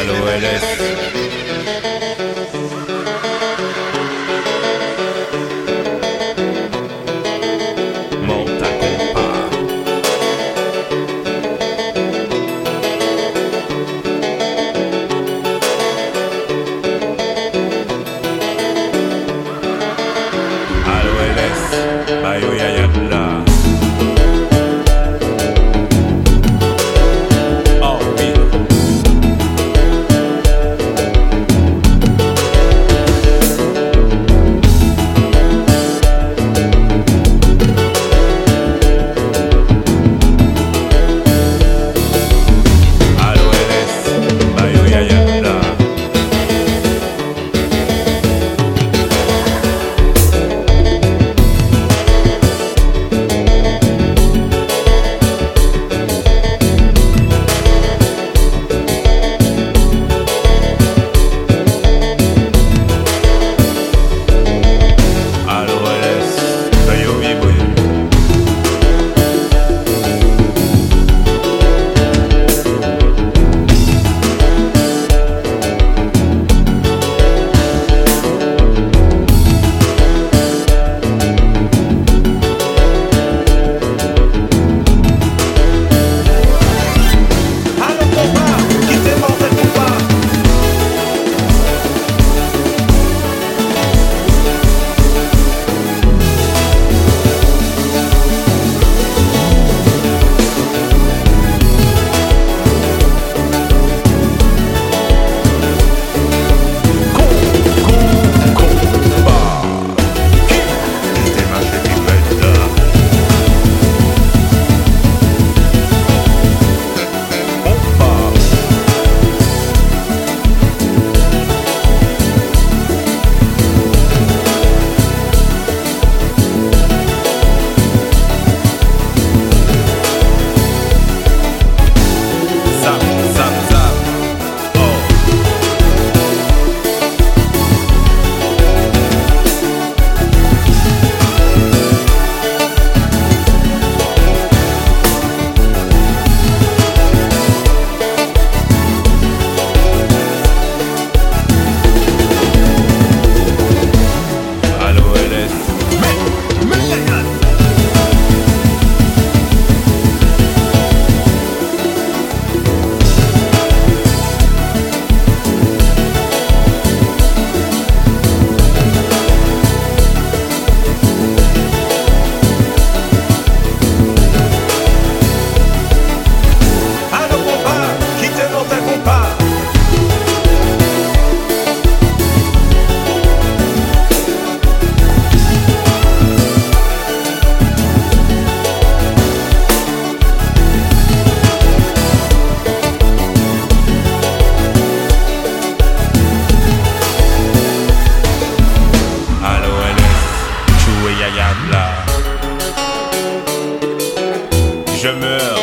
à l'OLS. Je meurs.